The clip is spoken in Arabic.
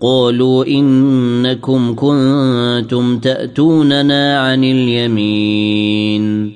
قالوا إنكم كنتم تأتوننا عن اليمين.